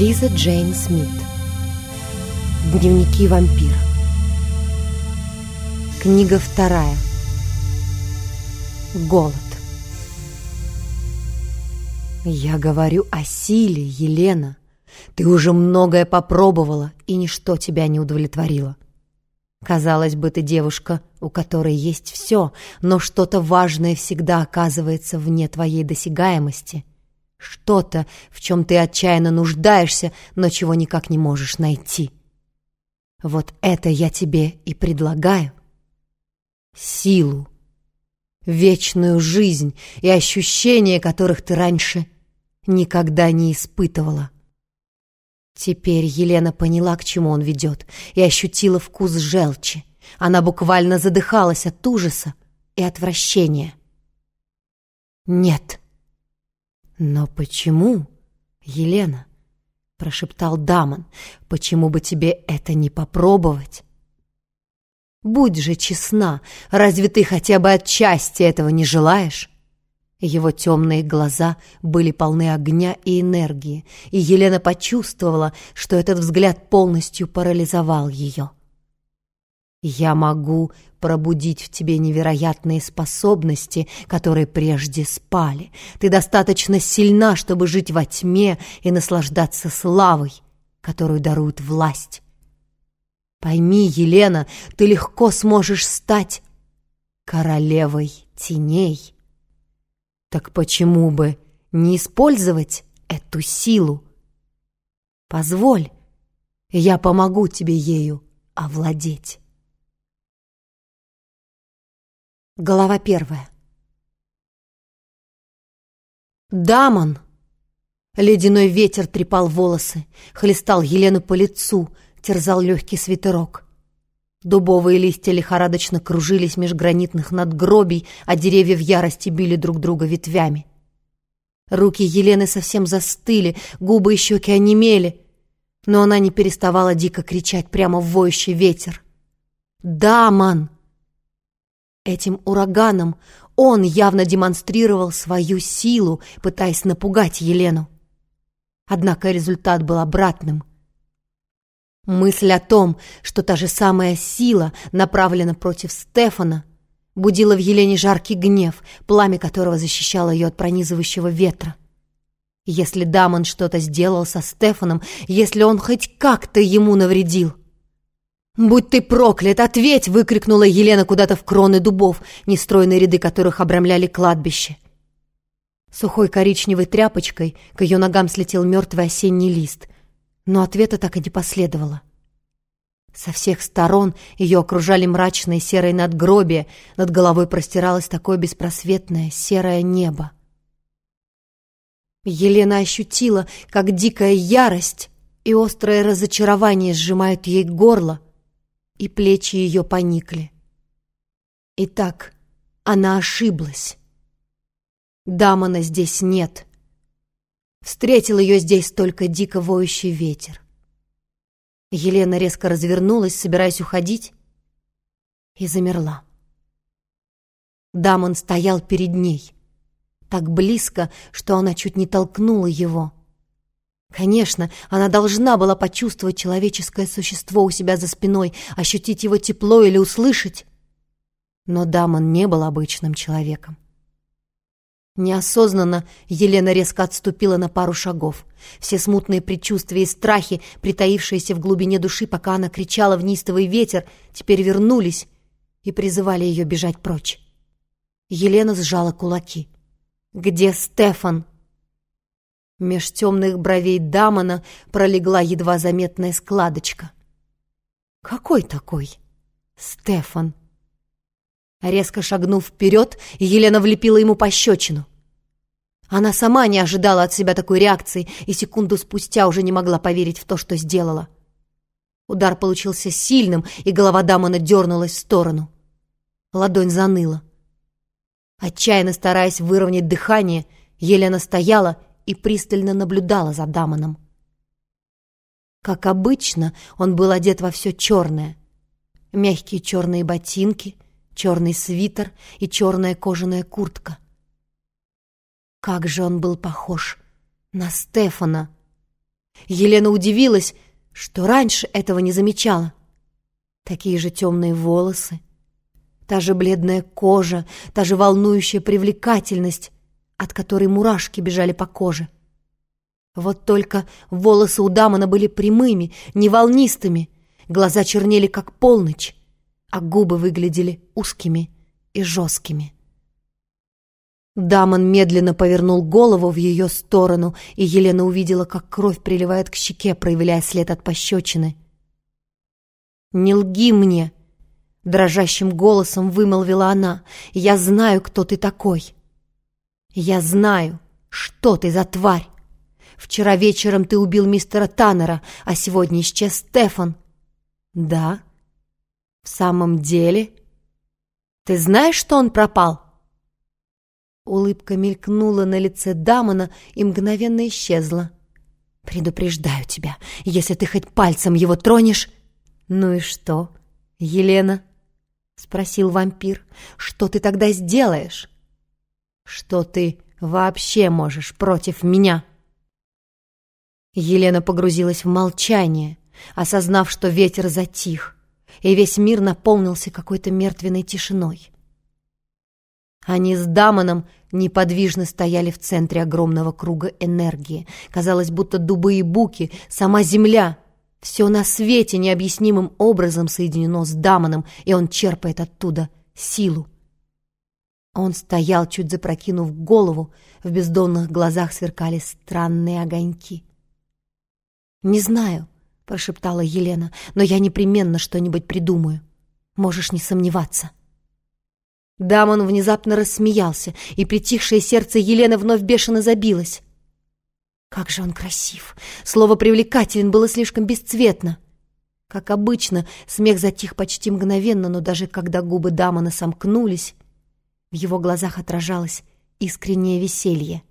Лиза Джейн Смит Дневники вампира Книга вторая Голод Я говорю о силе, Елена. Ты уже многое попробовала, и ничто тебя не удовлетворило. Казалось бы, ты девушка, у которой есть все, но что-то важное всегда оказывается вне твоей досягаемости. Что-то, в чем ты отчаянно нуждаешься, но чего никак не можешь найти. Вот это я тебе и предлагаю. Силу, вечную жизнь и ощущения, которых ты раньше никогда не испытывала. Теперь Елена поняла, к чему он ведет, и ощутила вкус желчи. Она буквально задыхалась от ужаса и отвращения. «Нет». «Но почему, Елена?» — прошептал Дамон. «Почему бы тебе это не попробовать?» «Будь же честна, разве ты хотя бы отчасти этого не желаешь?» Его темные глаза были полны огня и энергии, и Елена почувствовала, что этот взгляд полностью парализовал ее. «Я могу пробудить в тебе невероятные способности, которые прежде спали. Ты достаточно сильна, чтобы жить во тьме и наслаждаться славой, которую дарует власть. Пойми, Елена, ты легко сможешь стать королевой теней». Так почему бы не использовать эту силу? Позволь, я помогу тебе ею овладеть. Глава первая. «Дамон!» Ледяной ветер трепал волосы, хлестал Елену по лицу, терзал легкий свитерок. Дубовые листья лихорадочно кружились меж гранитных надгробий, а деревья в ярости били друг друга ветвями. Руки Елены совсем застыли, губы и щеки онемели, но она не переставала дико кричать прямо в воющий ветер. «Да, ман!» Этим ураганом он явно демонстрировал свою силу, пытаясь напугать Елену. Однако результат был обратным. Мысль о том, что та же самая сила направлена против Стефана, будила в Елене жаркий гнев, пламя которого защищало ее от пронизывающего ветра. Если Дамон что-то сделал со Стефаном, если он хоть как-то ему навредил... «Будь ты проклят, ответь!» — выкрикнула Елена куда-то в кроны дубов, нестройные ряды которых обрамляли кладбище. Сухой коричневой тряпочкой к ее ногам слетел мертвый осенний лист — но ответа так и не последовало. Со всех сторон ее окружали мрачные серые надгробия, над головой простиралось такое беспросветное серое небо. Елена ощутила, как дикая ярость и острое разочарование сжимают ей горло, и плечи ее поникли. Итак, она ошиблась. Дамона здесь нет — Встретил ее здесь только дико воющий ветер. Елена резко развернулась, собираясь уходить, и замерла. Дамон стоял перед ней, так близко, что она чуть не толкнула его. Конечно, она должна была почувствовать человеческое существо у себя за спиной, ощутить его тепло или услышать. Но Дамон не был обычным человеком. Неосознанно Елена резко отступила на пару шагов. Все смутные предчувствия и страхи, притаившиеся в глубине души, пока она кричала в неистовый ветер, теперь вернулись и призывали ее бежать прочь. Елена сжала кулаки. «Где Стефан?» Меж темных бровей Дамона пролегла едва заметная складочка. «Какой такой?» «Стефан», Резко шагнув вперед, Елена влепила ему пощечину. Она сама не ожидала от себя такой реакции и секунду спустя уже не могла поверить в то, что сделала. Удар получился сильным, и голова Дамона дернулась в сторону. Ладонь заныла. Отчаянно стараясь выровнять дыхание, Елена стояла и пристально наблюдала за Дамоном. Как обычно, он был одет во все черное. Мягкие черные ботинки — черный свитер и черная кожаная куртка. Как же он был похож на Стефана! Елена удивилась, что раньше этого не замечала. Такие же темные волосы, та же бледная кожа, та же волнующая привлекательность, от которой мурашки бежали по коже. Вот только волосы у Дамона были прямыми, не волнистыми, глаза чернели, как полночь, а губы выглядели узкими и жесткими. Дамон медленно повернул голову в ее сторону, и Елена увидела, как кровь приливает к щеке, проявляя след от пощечины. «Не лги мне!» — дрожащим голосом вымолвила она. «Я знаю, кто ты такой. Я знаю, что ты за тварь. Вчера вечером ты убил мистера Таннера, а сегодня исчез Стефан». «Да? В самом деле? Ты знаешь, что он пропал?» Улыбка мелькнула на лице Дамона и мгновенно исчезла. «Предупреждаю тебя, если ты хоть пальцем его тронешь...» «Ну и что, Елена?» — спросил вампир. «Что ты тогда сделаешь? Что ты вообще можешь против меня?» Елена погрузилась в молчание, осознав, что ветер затих, и весь мир наполнился какой-то мертвенной тишиной. Они с Дамоном неподвижно стояли в центре огромного круга энергии. Казалось, будто дубы и буки, сама земля. Все на свете необъяснимым образом соединено с Дамоном, и он черпает оттуда силу. Он стоял, чуть запрокинув голову, в бездонных глазах сверкали странные огоньки. «Не знаю», — прошептала Елена, — «но я непременно что-нибудь придумаю. Можешь не сомневаться». Дамон внезапно рассмеялся, и притихшее сердце Елены вновь бешено забилось. Как же он красив! Слово «привлекателен» было слишком бесцветно. Как обычно, смех затих почти мгновенно, но даже когда губы Дамона сомкнулись, в его глазах отражалось искреннее веселье.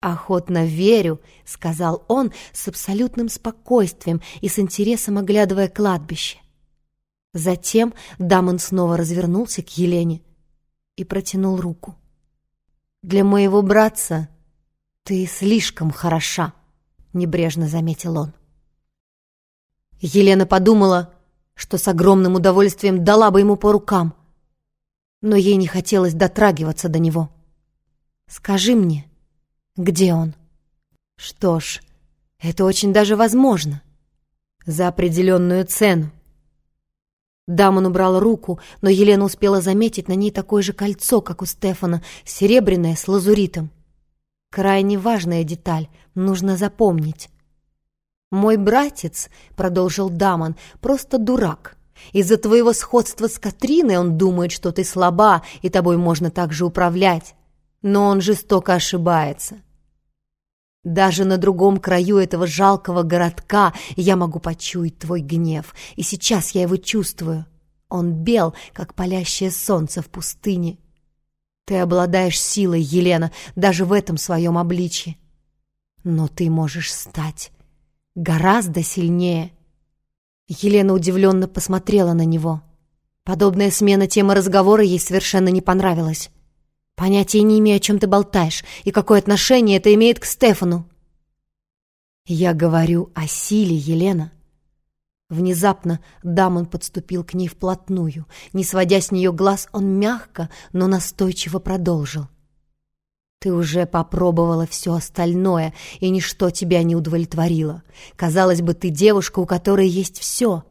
«Охотно верю», — сказал он с абсолютным спокойствием и с интересом оглядывая кладбище. Затем Дамон снова развернулся к Елене и протянул руку. «Для моего братца ты слишком хороша», — небрежно заметил он. Елена подумала, что с огромным удовольствием дала бы ему по рукам, но ей не хотелось дотрагиваться до него. «Скажи мне, где он?» «Что ж, это очень даже возможно. За определенную цену. Дамон убрал руку, но Елена успела заметить на ней такое же кольцо, как у Стефана, серебряное с лазуритом. Крайне важная деталь, нужно запомнить. «Мой братец», — продолжил Дамон, — «просто дурак. Из-за твоего сходства с Катриной он думает, что ты слаба, и тобой можно так же управлять. Но он жестоко ошибается. Даже на другом краю этого жалкого городка я могу почуять твой гнев, и сейчас я его чувствую. Он бел, как палящее солнце в пустыне. Ты обладаешь силой, Елена, даже в этом своем обличье. Но ты можешь стать гораздо сильнее. Елена удивленно посмотрела на него. Подобная смена темы разговора ей совершенно не понравилась. Понятия не имею, о чем ты болтаешь, и какое отношение это имеет к Стефану. Я говорю о силе, Елена. Внезапно Дамон подступил к ней вплотную. Не сводя с нее глаз, он мягко, но настойчиво продолжил. Ты уже попробовала все остальное, и ничто тебя не удовлетворило. Казалось бы, ты девушка, у которой есть все.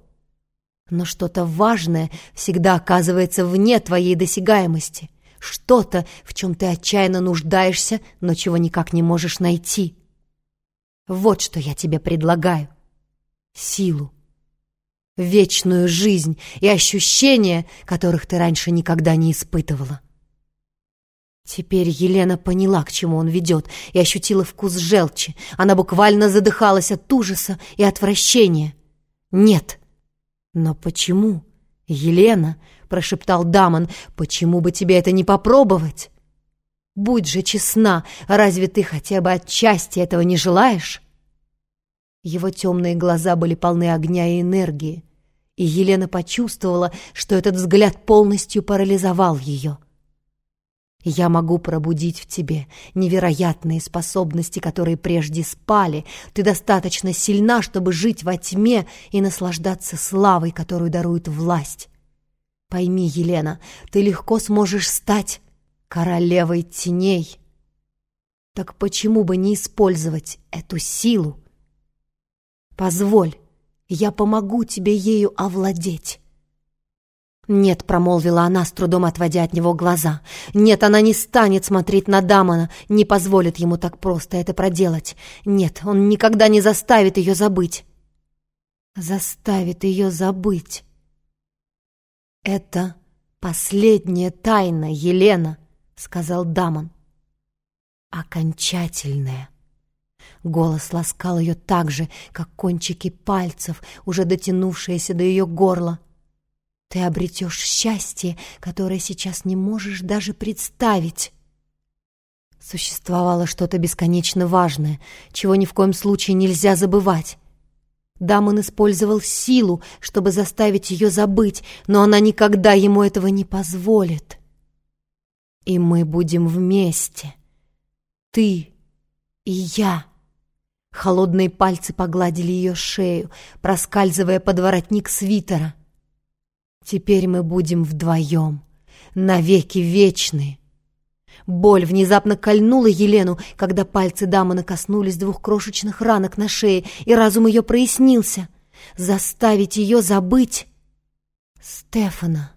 Но что-то важное всегда оказывается вне твоей досягаемости что-то, в чем ты отчаянно нуждаешься, но чего никак не можешь найти. Вот что я тебе предлагаю. Силу, вечную жизнь и ощущения, которых ты раньше никогда не испытывала. Теперь Елена поняла, к чему он ведет, и ощутила вкус желчи. Она буквально задыхалась от ужаса и отвращения. Нет. Но почему? Елена, прошептал Дамон. «Почему бы тебе это не попробовать? Будь же честна, разве ты хотя бы отчасти этого не желаешь?» Его темные глаза были полны огня и энергии, и Елена почувствовала, что этот взгляд полностью парализовал ее. Я могу пробудить в тебе невероятные способности, которые прежде спали. Ты достаточно сильна, чтобы жить во тьме и наслаждаться славой, которую дарует власть. Пойми, Елена, ты легко сможешь стать королевой теней. Так почему бы не использовать эту силу? Позволь, я помогу тебе ею овладеть. «Нет», — промолвила она, с трудом отводя от него глаза. «Нет, она не станет смотреть на Дамона, не позволит ему так просто это проделать. Нет, он никогда не заставит ее забыть». «Заставит ее забыть». «Это последняя тайна, Елена», — сказал Дамон. «Окончательная». Голос ласкал ее так же, как кончики пальцев, уже дотянувшиеся до ее горла. Ты обретешь счастье, которое сейчас не можешь даже представить. Существовало что-то бесконечно важное, чего ни в коем случае нельзя забывать. Дамон использовал силу, чтобы заставить ее забыть, но она никогда ему этого не позволит. И мы будем вместе. Ты и я. Холодные пальцы погладили ее шею, проскальзывая под воротник свитера. Теперь мы будем вдвоем, навеки вечные. Боль внезапно кольнула Елену, когда пальцы дамы коснулись двух крошечных ранок на шее, и разум ее прояснился. Заставить ее забыть Стефана.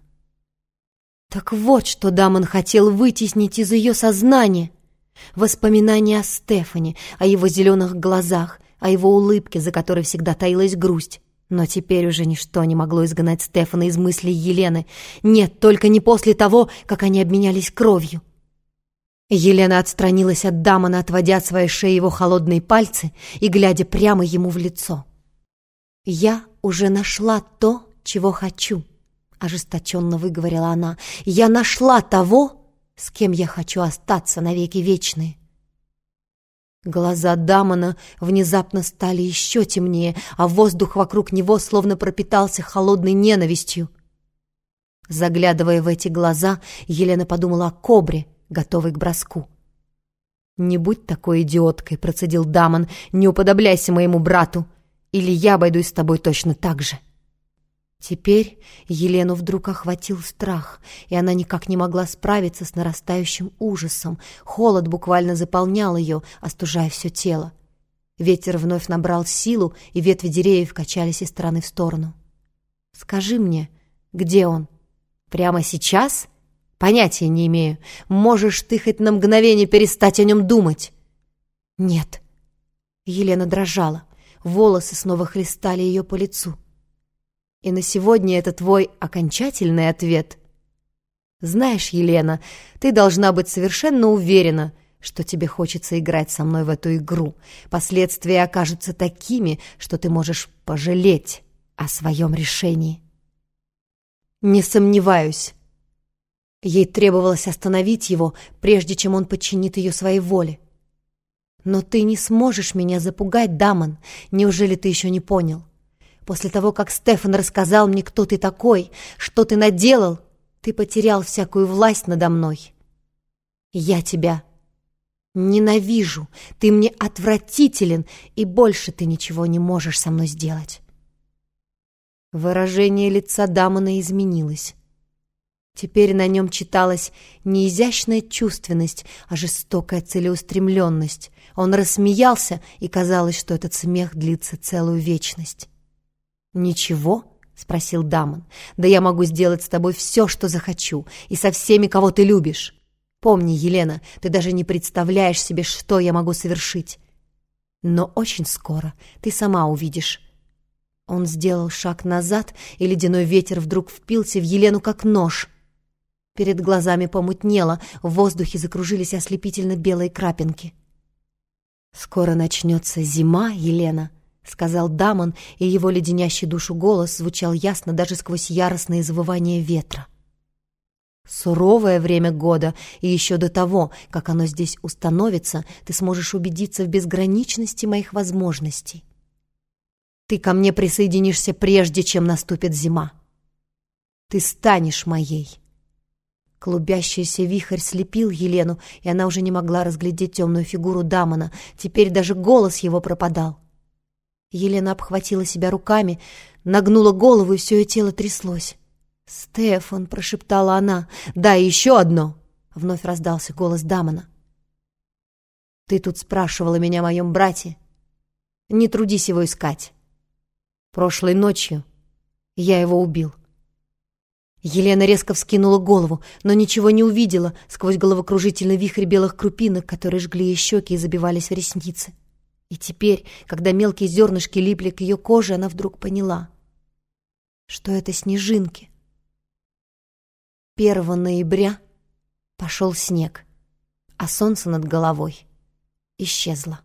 Так вот, что Дамон хотел вытеснить из ее сознания. Воспоминания о Стефане, о его зеленых глазах, о его улыбке, за которой всегда таилась грусть. Но теперь уже ничто не могло изгнать Стефана из мыслей Елены. Нет, только не после того, как они обменялись кровью. Елена отстранилась от Дамона, отводя от своей шеи его холодные пальцы и глядя прямо ему в лицо. «Я уже нашла то, чего хочу», — ожесточенно выговорила она. «Я нашла того, с кем я хочу остаться навеки вечные». Глаза Дамона внезапно стали еще темнее, а воздух вокруг него словно пропитался холодной ненавистью. Заглядывая в эти глаза, Елена подумала о кобре, готовой к броску. «Не будь такой идиоткой», — процедил Дамон, — «не уподобляйся моему брату, или я обойдусь с тобой точно так же». Теперь Елену вдруг охватил страх, и она никак не могла справиться с нарастающим ужасом. Холод буквально заполнял ее, остужая все тело. Ветер вновь набрал силу, и ветви деревьев качались из стороны в сторону. «Скажи мне, где он? Прямо сейчас?» «Понятия не имею. Можешь ты хоть на мгновение перестать о нем думать?» «Нет». Елена дрожала. Волосы снова хлестали ее по лицу. И на сегодня это твой окончательный ответ. Знаешь, Елена, ты должна быть совершенно уверена, что тебе хочется играть со мной в эту игру. Последствия окажутся такими, что ты можешь пожалеть о своем решении. Не сомневаюсь. Ей требовалось остановить его, прежде чем он подчинит ее своей воле. «Но ты не сможешь меня запугать, Дамон. Неужели ты еще не понял? После того, как Стефан рассказал мне, кто ты такой, что ты наделал, ты потерял всякую власть надо мной. Я тебя ненавижу, ты мне отвратителен, и больше ты ничего не можешь со мной сделать. Выражение лица Дамона изменилось. Теперь на нем читалась не изящная чувственность, а жестокая целеустремленность. Он рассмеялся, и казалось, что этот смех длится целую вечность. «Ничего?» — спросил Дамон. «Да я могу сделать с тобой все, что захочу, и со всеми, кого ты любишь. Помни, Елена, ты даже не представляешь себе, что я могу совершить. Но очень скоро ты сама увидишь». Он сделал шаг назад, и ледяной ветер вдруг впился в Елену как нож. Перед глазами помутнело, в воздухе закружились ослепительно белые крапинки. «Скоро начнется зима, Елена», — сказал Дамон, и его леденящий душу голос звучал ясно даже сквозь яростное завывание ветра. Суровое время года, и еще до того, как оно здесь установится, ты сможешь убедиться в безграничности моих возможностей. Ты ко мне присоединишься прежде, чем наступит зима. Ты станешь моей. Клубящийся вихрь слепил Елену, и она уже не могла разглядеть темную фигуру Дамона. Теперь даже голос его пропадал. Елена обхватила себя руками, нагнула голову, и все ее тело тряслось. «Стефан!» — прошептала она. «Да, еще одно!» — вновь раздался голос Дамона. «Ты тут спрашивала меня о моем брате. Не трудись его искать. Прошлой ночью я его убил». Елена резко вскинула голову, но ничего не увидела сквозь головокружительный вихрь белых крупинок, которые жгли ей щеки и забивались в ресницы. И теперь, когда мелкие зернышки липли к ее коже, она вдруг поняла, что это снежинки. 1 ноября пошел снег, а солнце над головой исчезло.